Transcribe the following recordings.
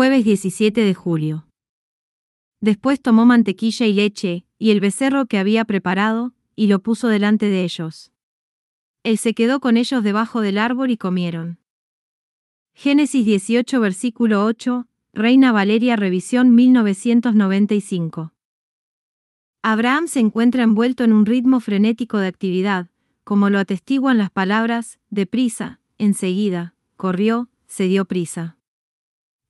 Jueves 17 de julio. Después tomó mantequilla y leche, y el becerro que había preparado, y lo puso delante de ellos. Él se quedó con ellos debajo del árbol y comieron. Génesis 18 versículo 8, Reina Valeria Revisión 1995. Abraham se encuentra envuelto en un ritmo frenético de actividad, como lo atestiguan las palabras, deprisa, enseguida, corrió, se dio prisa.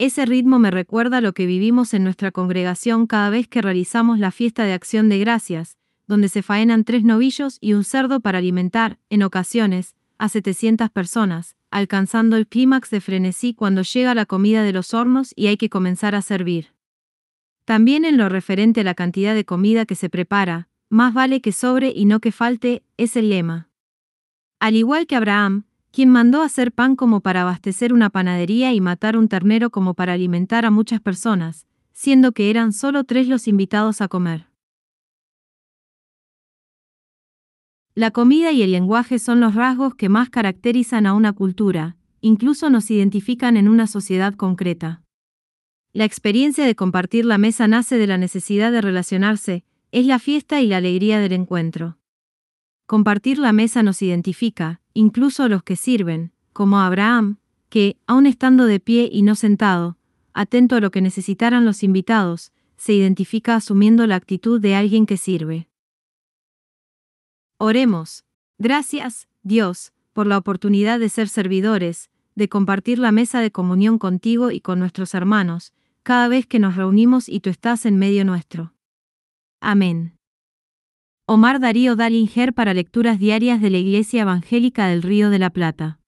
Ese ritmo me recuerda lo que vivimos en nuestra congregación cada vez que realizamos la fiesta de acción de gracias, donde se faenan tres novillos y un cerdo para alimentar, en ocasiones, a 700 personas, alcanzando el clímax de frenesí cuando llega la comida de los hornos y hay que comenzar a servir. También en lo referente a la cantidad de comida que se prepara, más vale que sobre y no que falte, es el lema. Al igual que Abraham, quien mandó hacer pan como para abastecer una panadería y matar un ternero como para alimentar a muchas personas, siendo que eran solo tres los invitados a comer. La comida y el lenguaje son los rasgos que más caracterizan a una cultura, incluso nos identifican en una sociedad concreta. La experiencia de compartir la mesa nace de la necesidad de relacionarse, es la fiesta y la alegría del encuentro. Compartir la mesa nos identifica, incluso los que sirven, como Abraham, que, aun estando de pie y no sentado, atento a lo que necesitaran los invitados, se identifica asumiendo la actitud de alguien que sirve. Oremos. Gracias, Dios, por la oportunidad de ser servidores, de compartir la mesa de comunión contigo y con nuestros hermanos, cada vez que nos reunimos y tú estás en medio nuestro. Amén. Omar Darío Dalinger para lecturas diarias de la Iglesia Evangélica del Río de la Plata.